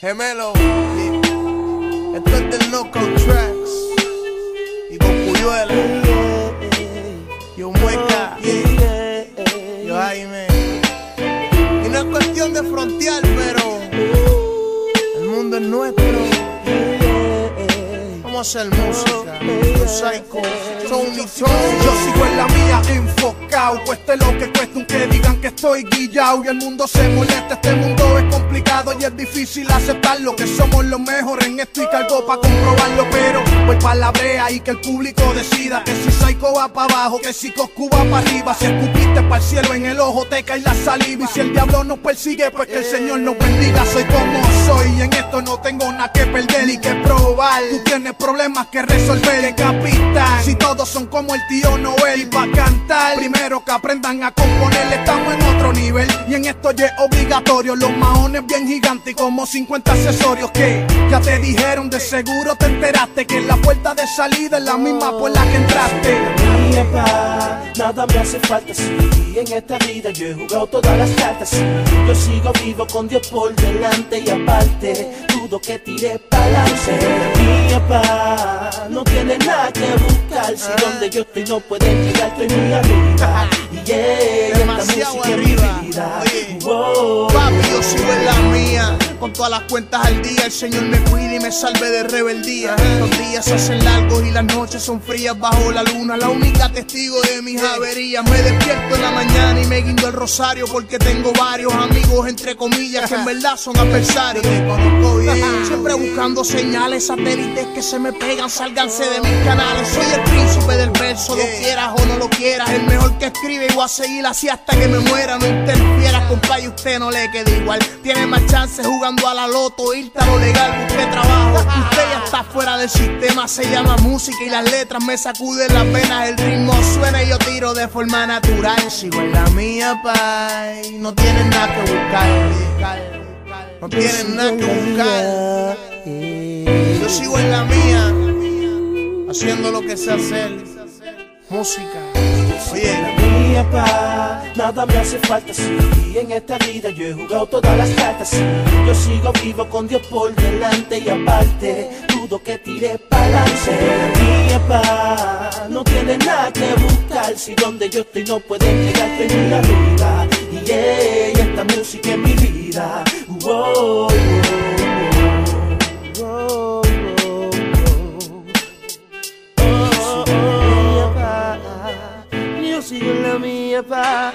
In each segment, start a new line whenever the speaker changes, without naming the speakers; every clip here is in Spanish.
Gemelo. Esto es del Knockout Tracks. Y con Puyuela. Yo Mueca. Yo Jaime. Y no es cuestión de frontear, pero el mundo es nuestro. Vamos a hacer música. Yo Psycho. Tony.
Yo sigo en la mía enfocado, cueste lo que cueste, digan que estoy guillao y el mundo se molesta. Este mundo es complicado y es difícil aceptarlo, que somos los mejores en esto y cargo para comprobarlo. Pero voy pa' la brea y que el público decida que si Psycho va para abajo, que si Coscu va para arriba. Si escupiste para el cielo en el ojo, te cae la saliva. Y si el diablo nos persigue, pues que el Señor nos bendiga. Soy como soy y en esto no tengo nada que perder y que probar. Tú tienes problemas que resolver de capital. Si todos son como el tío Noel, y pa' cantar, primero que aprendan a componer, estamos en otro nivel. Y en esto ya es obligatorio, los maones bien gigantes y como 50 accesorios que ya te dijeron, de seguro te enteraste que la puerta de salida es la misma por la que entraste.
Mía, pa, nada me hace falta, sí. En esta vida yo he jugado todas las cartas, sí. Yo sigo vivo con Dios por delante y aparte, dudo que tire pa'lante. Mía, pa, no tiene nada que buscar, si donde yo estoy no pueden llegar, estoy muy arriba. Y yeah, esta
Demasiado
música es mi vida.
Oye.
Wow.
Papi, yo sigo en la mía. Con todas las cuentas al día, el Señor me cuida y me salve de rebeldía. Los días se hacen largos y las noches son frías bajo la luna. La única testigo de mis averías. Me despierto en la mañana y me guindo el rosario porque tengo varios amigos, entre comillas, que en verdad son adversarios. Siempre buscando señales, satélites que se me pegan, sálganse de mis canales. Soy el príncipe del verso, lo que escribe y voy a seguir así hasta que me muera. No interfieras, compadre, usted no le queda igual. Tiene más chances jugando a la loto, irte a lo legal, busque trabajo. Usted ya está fuera del sistema, se llama música y las letras me sacuden las venas. El ritmo suena y yo tiro de forma natural. Sigo en la mía, pay. No tienen nada que buscar. No tienen nada que buscar. Yo sigo en la mía, haciendo lo que sé hacer. Música. Oye,
mía, pa, nada me hace falta, sí. En esta vida yo he jugado todas las cartas, sí. Yo sigo vivo con Dios por delante y aparte, dudo que tire pa'lante. Mía, pa, no tiene nada que buscar, si donde yo estoy no pueden llegar, estoy muy arriba. Yo sigo en la mía, pa.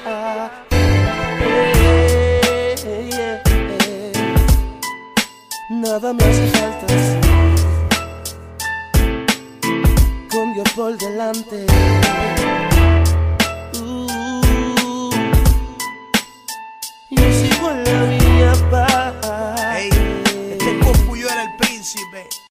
Eh, eh, eh. Nada me hace falta. Con Dios por delante. Uh, yo sigo en la mía, pa.
hey, este Coscu yo era el príncipe.